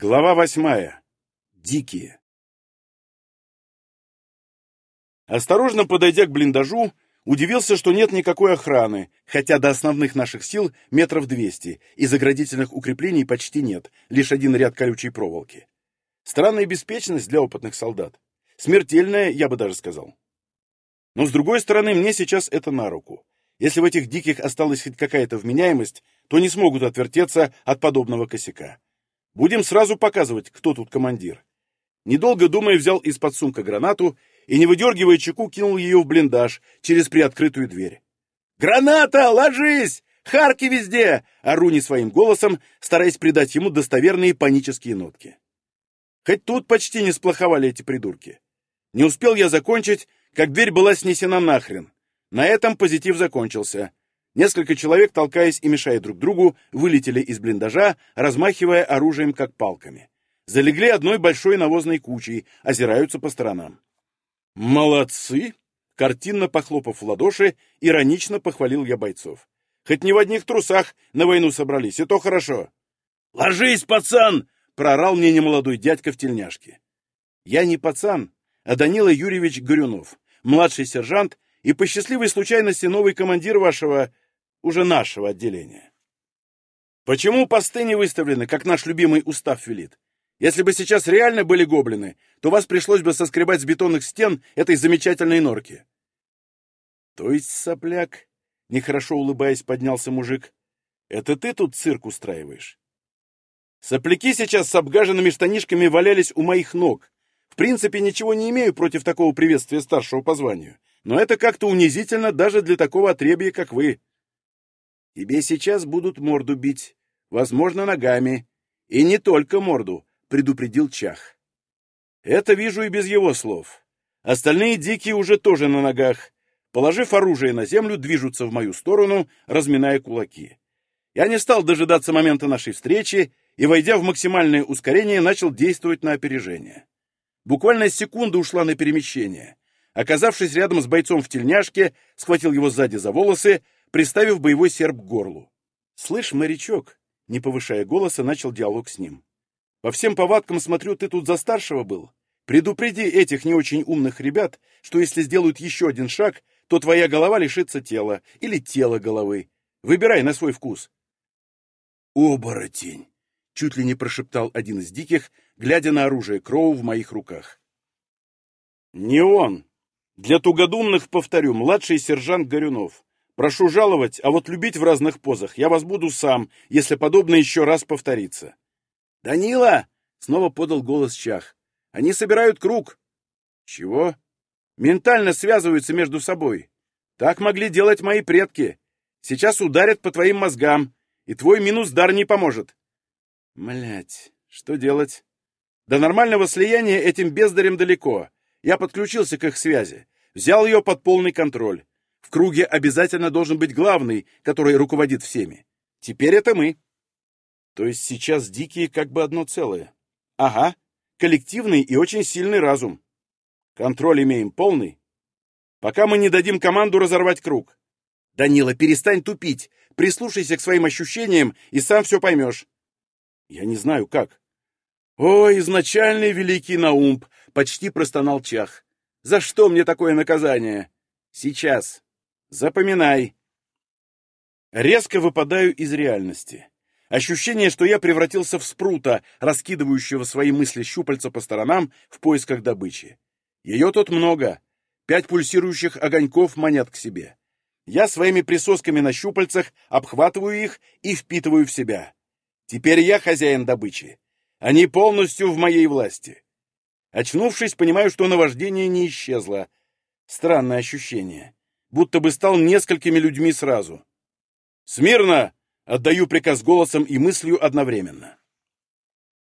Глава восьмая. Дикие. Осторожно подойдя к блиндажу, удивился, что нет никакой охраны, хотя до основных наших сил метров двести, и заградительных укреплений почти нет, лишь один ряд колючей проволоки. Странная беспечность для опытных солдат. Смертельная, я бы даже сказал. Но, с другой стороны, мне сейчас это на руку. Если в этих диких осталась хоть какая-то вменяемость, то не смогут отвертеться от подобного косяка. Будем сразу показывать, кто тут командир. Недолго думая, взял из-под сумка гранату и, не выдергивая чеку, кинул ее в блиндаж через приоткрытую дверь. «Граната! Ложись! Харки везде!» — ору не своим голосом, стараясь придать ему достоверные панические нотки. Хоть тут почти не сплоховали эти придурки. Не успел я закончить, как дверь была снесена нахрен. На этом позитив закончился. Несколько человек, толкаясь и мешая друг другу, вылетели из блиндажа, размахивая оружием как палками. Залегли одной большой навозной кучей, озираются по сторонам. «Молодцы!» — картинно похлопав в ладоши, иронично похвалил я бойцов. «Хоть не в одних трусах на войну собрались, и то хорошо!» «Ложись, пацан!» — проорал мне немолодой дядька в тельняшке. Я не пацан, а Данила Юрьевич Горюнов, младший сержант и по счастливой случайности новый командир вашего уже нашего отделения. Почему посты не выставлены, как наш любимый устав велит? Если бы сейчас реально были гоблины, то вас пришлось бы соскребать с бетонных стен этой замечательной норки. То есть, сопляк, нехорошо улыбаясь, поднялся мужик, это ты тут цирк устраиваешь? Сопляки сейчас с обгаженными штанишками валялись у моих ног. В принципе, ничего не имею против такого приветствия старшего по званию, но это как-то унизительно даже для такого отребья, как вы. Тебе сейчас будут морду бить, возможно, ногами. И не только морду, предупредил Чах. Это вижу и без его слов. Остальные дикие уже тоже на ногах. Положив оружие на землю, движутся в мою сторону, разминая кулаки. Я не стал дожидаться момента нашей встречи и, войдя в максимальное ускорение, начал действовать на опережение. Буквально секунда ушла на перемещение. Оказавшись рядом с бойцом в тельняшке, схватил его сзади за волосы, приставив боевой серп к горлу. «Слышь, морячок!» — не повышая голоса, начал диалог с ним. «По всем повадкам смотрю, ты тут за старшего был. Предупреди этих не очень умных ребят, что если сделают еще один шаг, то твоя голова лишится тела или тело головы. Выбирай на свой вкус». «Оборотень!» — чуть ли не прошептал один из диких, глядя на оружие Кроу в моих руках. «Не он!» Для тугодумных, повторю, младший сержант Горюнов. Прошу жаловать, а вот любить в разных позах я вас буду сам, если подобное еще раз повторится. «Данила!» — снова подал голос Чах. «Они собирают круг». «Чего?» «Ментально связываются между собой. Так могли делать мои предки. Сейчас ударят по твоим мозгам, и твой минус-дар не поможет». Млять, что делать? До нормального слияния этим бездарем далеко. Я подключился к их связи, взял ее под полный контроль. Круге обязательно должен быть главный, который руководит всеми. Теперь это мы. То есть сейчас дикие как бы одно целое. Ага, коллективный и очень сильный разум. Контроль имеем полный. Пока мы не дадим команду разорвать круг. Данила, перестань тупить. Прислушайся к своим ощущениям и сам все поймешь. Я не знаю как. О, изначальный великий Наумб, почти простонал Чах. За что мне такое наказание? Сейчас. Запоминай. Резко выпадаю из реальности. Ощущение, что я превратился в спрута, раскидывающего свои мысли щупальца по сторонам в поисках добычи. Ее тут много. Пять пульсирующих огоньков манят к себе. Я своими присосками на щупальцах обхватываю их и впитываю в себя. Теперь я хозяин добычи. Они полностью в моей власти. Очнувшись, понимаю, что наваждение не исчезло. Странное ощущение будто бы стал несколькими людьми сразу. «Смирно!» — отдаю приказ голосом и мыслью одновременно.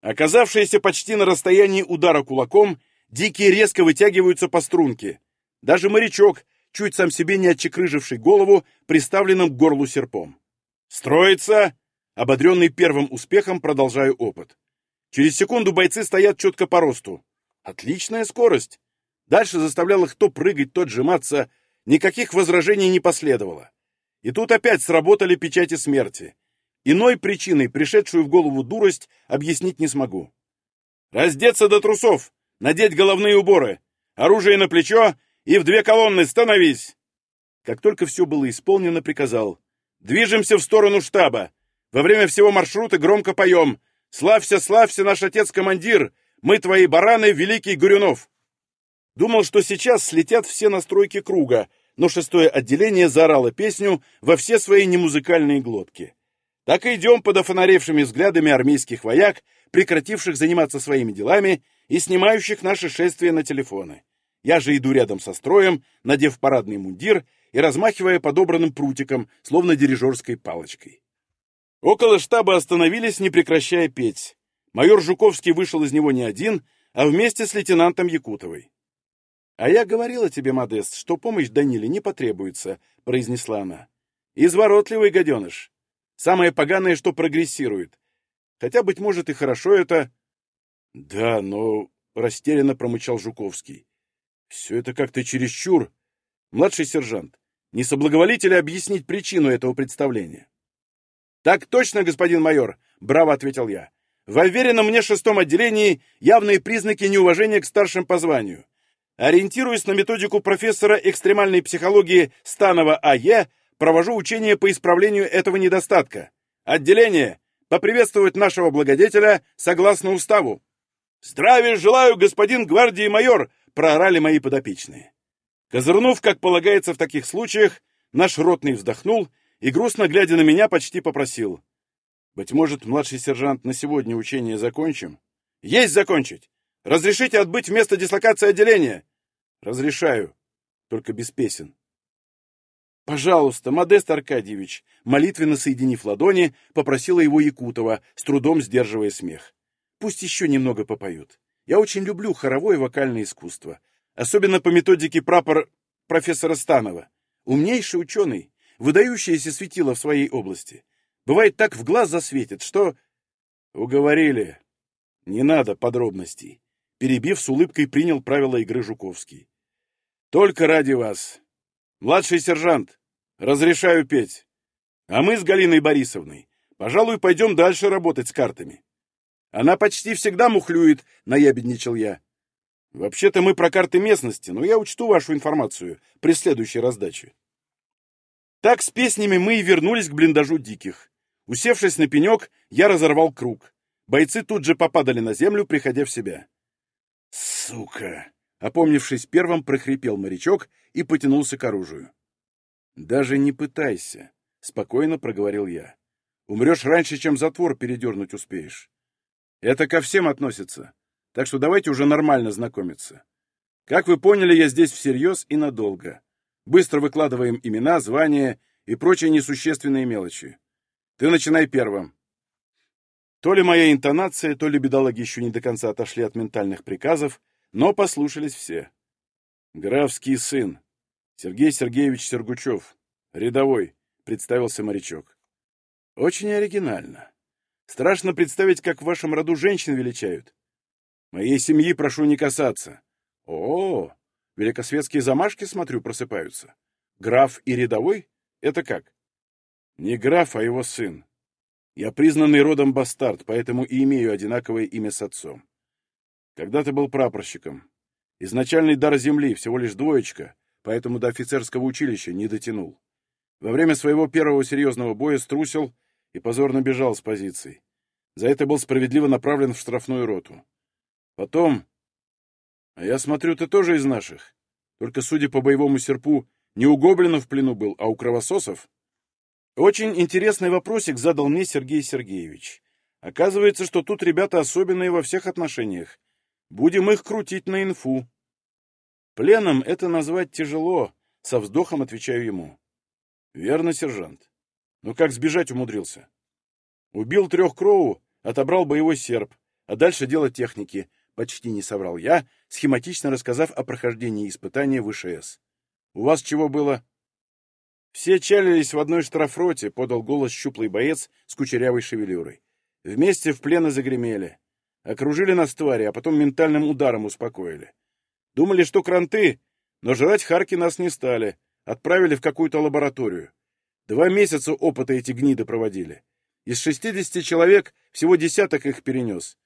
Оказавшиеся почти на расстоянии удара кулаком, дикие резко вытягиваются по струнке. Даже морячок, чуть сам себе не отчекрыживший голову, приставленным к горлу серпом. «Строится!» Ободренный первым успехом продолжаю опыт. Через секунду бойцы стоят четко по росту. Отличная скорость. Дальше заставлял их то прыгать, то отжиматься, Никаких возражений не последовало. И тут опять сработали печати смерти. Иной причиной, пришедшую в голову дурость, объяснить не смогу. Раздеться до трусов, надеть головные уборы, оружие на плечо и в две колонны становись!» Как только все было исполнено, приказал. «Движемся в сторону штаба. Во время всего маршрута громко поем. Славься, славься, наш отец-командир! Мы твои бараны, великий Горюнов!» Думал, что сейчас слетят все настройки круга, но шестое отделение заорало песню во все свои немузыкальные глотки. Так и идем под офонаревшими взглядами армейских вояк, прекративших заниматься своими делами и снимающих наше шествие на телефоны. Я же иду рядом со строем, надев парадный мундир и размахивая подобранным прутиком, словно дирижерской палочкой. Около штаба остановились, не прекращая петь. Майор Жуковский вышел из него не один, а вместе с лейтенантом Якутовой. «А я говорила тебе, Модест, что помощь Даниле не потребуется», — произнесла она. «Изворотливый гаденыш. Самое поганое, что прогрессирует. Хотя, быть может, и хорошо это...» «Да, но...» — растерянно промычал Жуковский. «Все это как-то чересчур. Младший сержант, не соблаговолите ли объяснить причину этого представления?» «Так точно, господин майор!» — браво ответил я. «В уверенном мне шестом отделении явные признаки неуважения к старшим по званию. Ориентируясь на методику профессора экстремальной психологии Станова А.Е., провожу учение по исправлению этого недостатка. Отделение! Поприветствовать нашего благодетеля согласно уставу!» «Здравия желаю, господин гвардии майор!» — проорали мои подопечные. Козырнув, как полагается в таких случаях, наш ротный вздохнул и, грустно глядя на меня, почти попросил. «Быть может, младший сержант, на сегодня учение закончим?» «Есть закончить! Разрешите отбыть вместо дислокации отделения?» «Разрешаю, только без песен». «Пожалуйста, Модест Аркадьевич», молитвенно соединив ладони, попросила его Якутова, с трудом сдерживая смех. «Пусть еще немного попоют. Я очень люблю хоровое вокальное искусство, особенно по методике прапор профессора Станова. Умнейший ученый, выдающееся светило в своей области. Бывает так в глаз засветит, что... Уговорили. Не надо подробностей. Перебив, с улыбкой принял правила игры Жуковский. Только ради вас. Младший сержант, разрешаю петь. А мы с Галиной Борисовной, пожалуй, пойдем дальше работать с картами. Она почти всегда мухлюет, наябедничал я. Вообще-то мы про карты местности, но я учту вашу информацию при следующей раздаче. Так с песнями мы и вернулись к блиндажу диких. Усевшись на пенек, я разорвал круг. Бойцы тут же попадали на землю, приходя в себя. «Сука!» — опомнившись первым, прохрипел морячок и потянулся к оружию. «Даже не пытайся», — спокойно проговорил я. «Умрешь раньше, чем затвор передернуть успеешь. Это ко всем относится, так что давайте уже нормально знакомиться. Как вы поняли, я здесь всерьез и надолго. Быстро выкладываем имена, звания и прочие несущественные мелочи. Ты начинай первым. То ли моя интонация, то ли бедолаги еще не до конца отошли от ментальных приказов, но послушались все. Графский сын. Сергей Сергеевич Сергучев. Рядовой, представился морячок. Очень оригинально. Страшно представить, как в вашем роду женщин величают. Моей семьи прошу не касаться. О, -о, -о Великосветские замашки, смотрю, просыпаются. Граф и рядовой? Это как? Не граф, а его сын. Я признанный родом бастард, поэтому и имею одинаковое имя с отцом. Когда-то был прапорщиком. Изначальный дар земли, всего лишь двоечка, поэтому до офицерского училища не дотянул. Во время своего первого серьезного боя струсил и позорно бежал с позиций. За это был справедливо направлен в штрафную роту. Потом а я смотрю, ты тоже из наших. Только, судя по боевому серпу, не у гоблинов в плену был, а у кровососов. Очень интересный вопросик задал мне Сергей Сергеевич. Оказывается, что тут ребята особенные во всех отношениях. Будем их крутить на инфу. Пленом это назвать тяжело, со вздохом отвечаю ему. Верно, сержант. Но как сбежать умудрился? Убил трех кроу, отобрал боевой серп, а дальше дело техники — Почти не соврал я, схематично рассказав о прохождении испытания в ИШС. «У вас чего было?» «Все чалились в одной штрафроте», — подал голос щуплый боец с кучерявой шевелюрой. «Вместе в плен загремели. Окружили нас твари, а потом ментальным ударом успокоили. Думали, что кранты, но жрать харки нас не стали. Отправили в какую-то лабораторию. Два месяца опыта эти гниды проводили. Из шестидесяти человек всего десяток их перенес.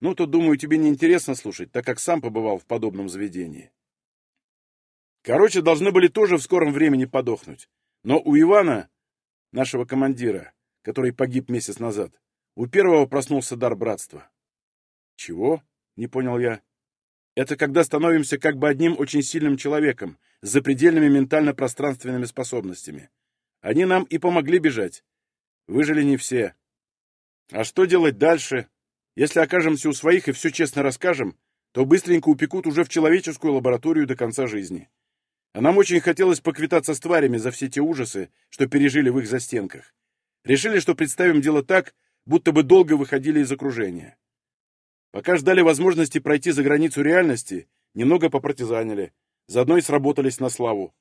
Ну, то, думаю, тебе не интересно слушать, так как сам побывал в подобном заведении. Короче, должны были тоже в скором времени подохнуть. Но у Ивана, нашего командира, который погиб месяц назад, у первого проснулся дар братства. Чего? Не понял я. Это когда становимся как бы одним очень сильным человеком, с запредельными ментально-пространственными способностями. Они нам и помогли бежать. Выжили не все. А что делать дальше? Если окажемся у своих и все честно расскажем, то быстренько упекут уже в человеческую лабораторию до конца жизни. А нам очень хотелось поквитаться с тварями за все те ужасы, что пережили в их застенках. Решили, что представим дело так, будто бы долго выходили из окружения. Пока ждали возможности пройти за границу реальности, немного попартизанили, заодно и сработались на славу.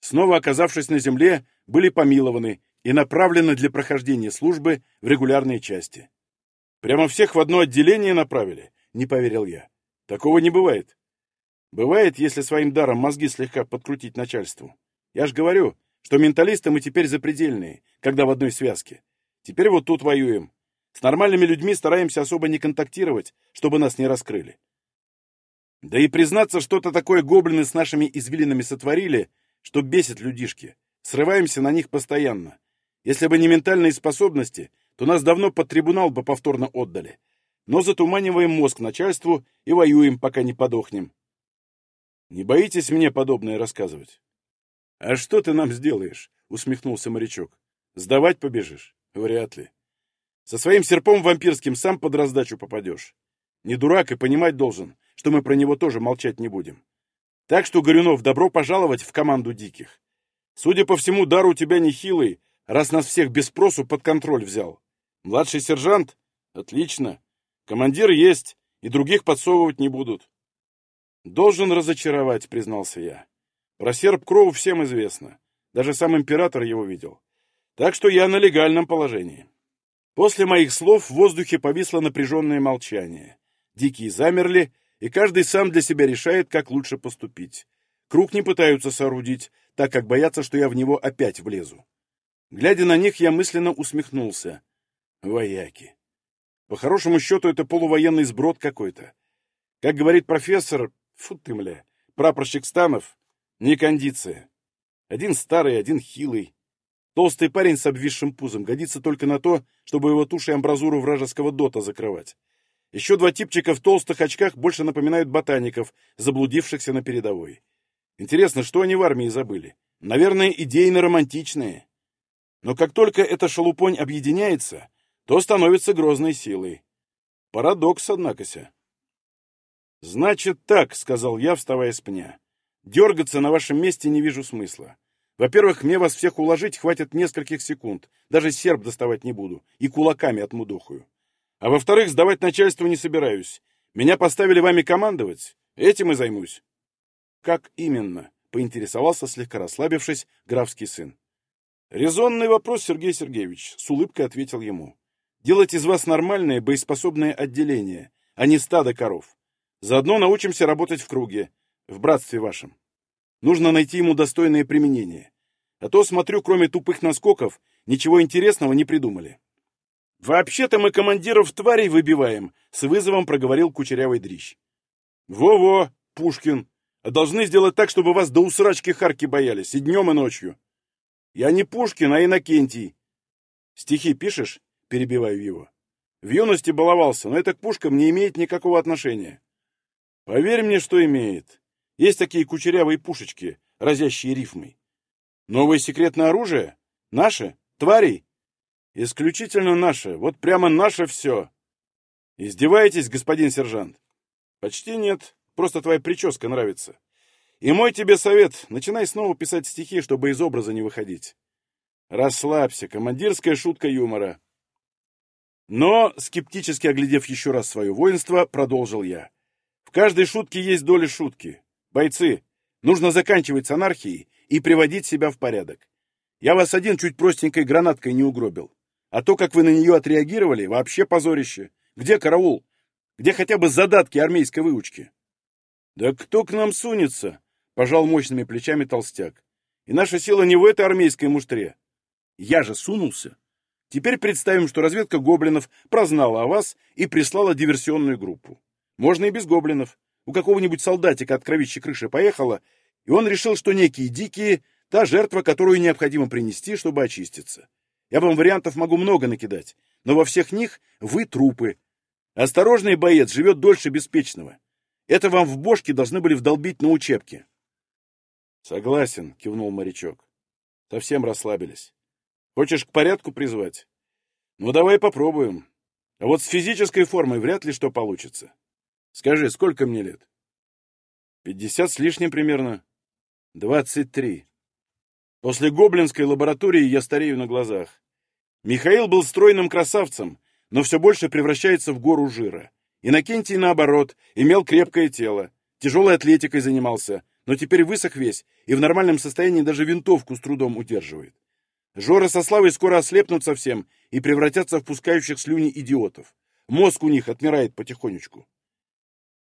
Снова оказавшись на земле, были помилованы и направлены для прохождения службы в регулярные части. Прямо всех в одно отделение направили, не поверил я. Такого не бывает. Бывает, если своим даром мозги слегка подкрутить начальству. Я ж говорю, что менталисты мы теперь запредельные, когда в одной связке. Теперь вот тут воюем. С нормальными людьми стараемся особо не контактировать, чтобы нас не раскрыли. Да и признаться, что-то такое гоблины с нашими извилинами сотворили, что бесит людишки. Срываемся на них постоянно. Если бы не ментальные способности, то нас давно под трибунал бы повторно отдали. Но затуманиваем мозг начальству и воюем, пока не подохнем. Не боитесь мне подобное рассказывать? — А что ты нам сделаешь? — усмехнулся морячок. — Сдавать побежишь? Вряд ли. Со своим серпом вампирским сам под раздачу попадешь. Не дурак и понимать должен, что мы про него тоже молчать не будем. Так что, Горюнов, добро пожаловать в команду диких. Судя по всему, дар у тебя нехилый, раз нас всех без спросу под контроль взял. Младший сержант? Отлично. Командир есть, и других подсовывать не будут. «Должен разочаровать», — признался я. «Про серп Кроу всем известно. Даже сам император его видел. Так что я на легальном положении». После моих слов в воздухе повисло напряженное молчание. Дикие замерли, и каждый сам для себя решает, как лучше поступить. Круг не пытаются соорудить, так как боятся, что я в него опять влезу. Глядя на них, я мысленно усмехнулся. Вояки. По хорошему счету, это полувоенный сброд какой-то. Как говорит профессор, Фу ты, мля. Прапорщик Станов — не кондиция. Один старый, один хилый. Толстый парень с обвисшим пузом годится только на то, чтобы его тушей амбразуру вражеского дота закрывать. Еще два типчика в толстых очках больше напоминают ботаников, заблудившихся на передовой. Интересно, что они в армии забыли? Наверное, идейно-романтичные. Но как только эта шелупонь объединяется, то становится грозной силой. Парадокс, однако-ся. «Значит так», — сказал я, вставая с пня. «Дергаться на вашем месте не вижу смысла. Во-первых, мне вас всех уложить хватит нескольких секунд. Даже серп доставать не буду. И кулаками отмудохаю. А во-вторых, сдавать начальству не собираюсь. Меня поставили вами командовать. Этим и займусь». «Как именно?» — поинтересовался, слегка расслабившись, графский сын. «Резонный вопрос, Сергей Сергеевич», — с улыбкой ответил ему. «Делать из вас нормальное, боеспособное отделение, а не стадо коров. Заодно научимся работать в круге, в братстве вашем. Нужно найти ему достойное применение. А то, смотрю, кроме тупых наскоков, ничего интересного не придумали. «Вообще-то мы командиров тварей выбиваем», — с вызовом проговорил кучерявый дрищ. «Во-во, Пушкин, а должны сделать так, чтобы вас до усрачки Харки боялись, и днем, и ночью». «Я не Пушкин, а Иннокентий». «Стихи пишешь?» — перебиваю его. «В юности баловался, но это к пушкам не имеет никакого отношения». Поверь мне, что имеет. Есть такие кучерявые пушечки, разящие рифмой. Новое секретное оружие? Наше? Тварей? Исключительно наше. Вот прямо наше все. Издеваетесь, господин сержант? Почти нет. Просто твоя прическа нравится. И мой тебе совет. Начинай снова писать стихи, чтобы из образа не выходить. Расслабься. Командирская шутка юмора. Но, скептически оглядев еще раз свое воинство, продолжил я. В каждой шутке есть доля шутки. Бойцы, нужно заканчивать с анархией и приводить себя в порядок. Я вас один чуть простенькой гранаткой не угробил. А то, как вы на нее отреагировали, вообще позорище. Где караул? Где хотя бы задатки армейской выучки? Да кто к нам сунется? Пожал мощными плечами толстяк. И наша сила не в этой армейской муштре. Я же сунулся. Теперь представим, что разведка гоблинов прознала о вас и прислала диверсионную группу. Можно и без гоблинов. У какого-нибудь солдатика от кровищей крыши поехала, и он решил, что некие дикие — та жертва, которую необходимо принести, чтобы очиститься. Я вам вариантов могу много накидать, но во всех них вы трупы. Осторожный боец живет дольше беспечного. Это вам в бошке должны были вдолбить на учебке. — Согласен, — кивнул морячок. Совсем расслабились. Хочешь к порядку призвать? Ну, давай попробуем. А вот с физической формой вряд ли что получится. Скажи, сколько мне лет? Пятьдесят с лишним примерно. Двадцать три. После гоблинской лаборатории я старею на глазах. Михаил был стройным красавцем, но все больше превращается в гору жира. Иннокентий, наоборот, имел крепкое тело, тяжелой атлетикой занимался, но теперь высох весь и в нормальном состоянии даже винтовку с трудом удерживает. Жора со Славой скоро ослепнут совсем и превратятся в пускающих слюни идиотов. Мозг у них отмирает потихонечку.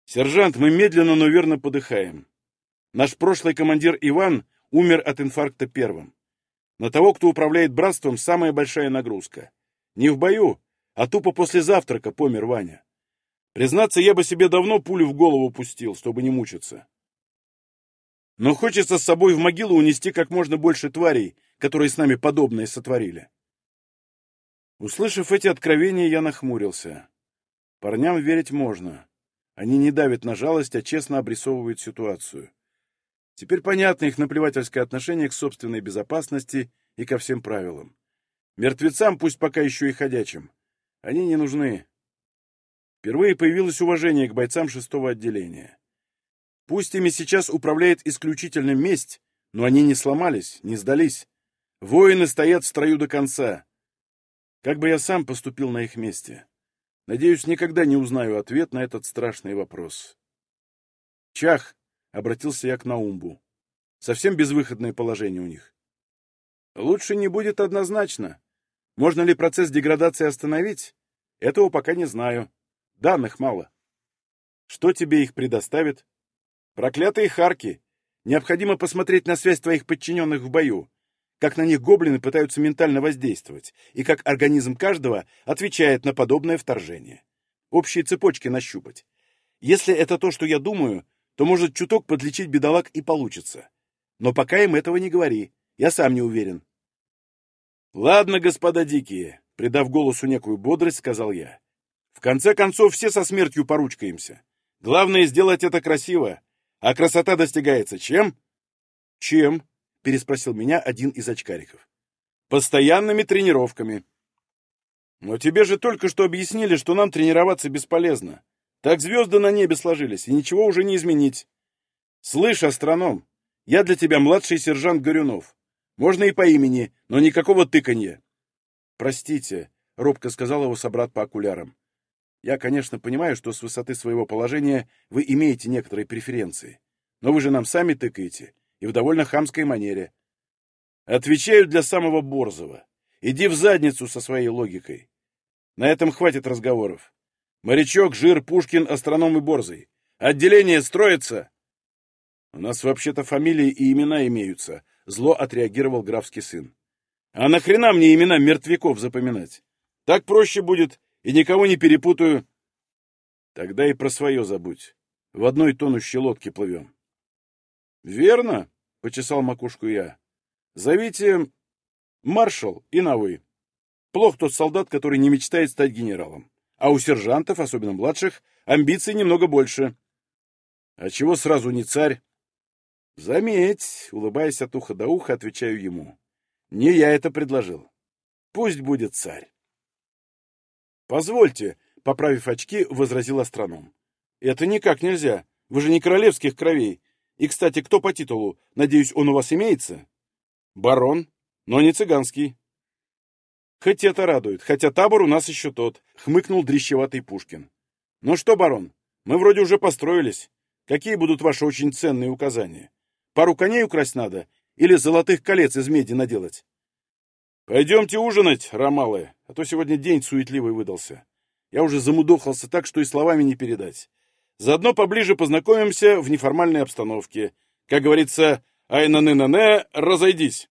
Сержант, мы медленно, но верно подыхаем. Наш прошлый командир Иван умер от инфаркта первым. На того, кто управляет братством, самая большая нагрузка. Не в бою, а тупо после завтрака помер Ваня. Признаться, я бы себе давно пулю в голову пустил, чтобы не мучиться. Но хочется с собой в могилу унести как можно больше тварей, которые с нами подобное сотворили. Услышав эти откровения, я нахмурился. Парням верить можно. Они не давят на жалость, а честно обрисовывают ситуацию. Теперь понятно их наплевательское отношение к собственной безопасности и ко всем правилам. Мертвецам, пусть пока еще и ходячим, они не нужны. Впервые появилось уважение к бойцам шестого отделения. Пусть ими сейчас управляет исключительно месть, но они не сломались, не сдались. Воины стоят в строю до конца. Как бы я сам поступил на их месте? Надеюсь, никогда не узнаю ответ на этот страшный вопрос. «Чах!» — обратился я к Наумбу. «Совсем безвыходное положение у них». «Лучше не будет однозначно. Можно ли процесс деградации остановить? Этого пока не знаю. Данных мало. Что тебе их предоставит? Проклятые харки! Необходимо посмотреть на связь твоих подчиненных в бою как на них гоблины пытаются ментально воздействовать, и как организм каждого отвечает на подобное вторжение. Общие цепочки нащупать. Если это то, что я думаю, то, может, чуток подлечить бедолаг и получится. Но пока им этого не говори, я сам не уверен. «Ладно, господа дикие», — придав голосу некую бодрость, сказал я. «В конце концов, все со смертью поручкаемся. Главное — сделать это красиво. А красота достигается чем?» «Чем?» — переспросил меня один из очкариков. «Постоянными тренировками». «Но тебе же только что объяснили, что нам тренироваться бесполезно. Так звезды на небе сложились, и ничего уже не изменить. Слышь, астроном, я для тебя младший сержант Горюнов. Можно и по имени, но никакого тыканья». «Простите», — робко сказал его собрат по окулярам. «Я, конечно, понимаю, что с высоты своего положения вы имеете некоторые преференции. Но вы же нам сами тыкаете, и в довольно хамской манере. Отвечаю для самого Борзова. Иди в задницу со своей логикой. На этом хватит разговоров. Морячок, Жир, Пушкин, Астроном и Борзый. Отделение строится. У нас вообще-то фамилии и имена имеются, зло отреагировал графский сын. А нахрена мне имена мертвяков запоминать? Так проще будет, и никого не перепутаю. Тогда и про свое забудь. В одной тонущей лодке плывем. Верно, — почесал макушку я. «Зовите маршал и на «вы». Плох тот солдат, который не мечтает стать генералом. А у сержантов, особенно младших, амбиций немного больше. А чего сразу не царь? Заметь, улыбаясь от уха до уха, отвечаю ему. Не я это предложил. Пусть будет царь. Позвольте, поправив очки, возразил астроном. Это никак нельзя. Вы же не королевских кровей. И, кстати, кто по титулу? Надеюсь, он у вас имеется? Барон, но не цыганский. Хоть это радует, хотя табор у нас еще тот, хмыкнул дрищеватый Пушкин. Ну что, барон, мы вроде уже построились. Какие будут ваши очень ценные указания? Пару коней украсть надо или золотых колец из меди наделать? Пойдемте ужинать, ромалы, а то сегодня день суетливый выдался. Я уже замудохался так, что и словами не передать. Заодно поближе познакомимся в неформальной обстановке. Как говорится, ай-на-не-на-не, разойдись.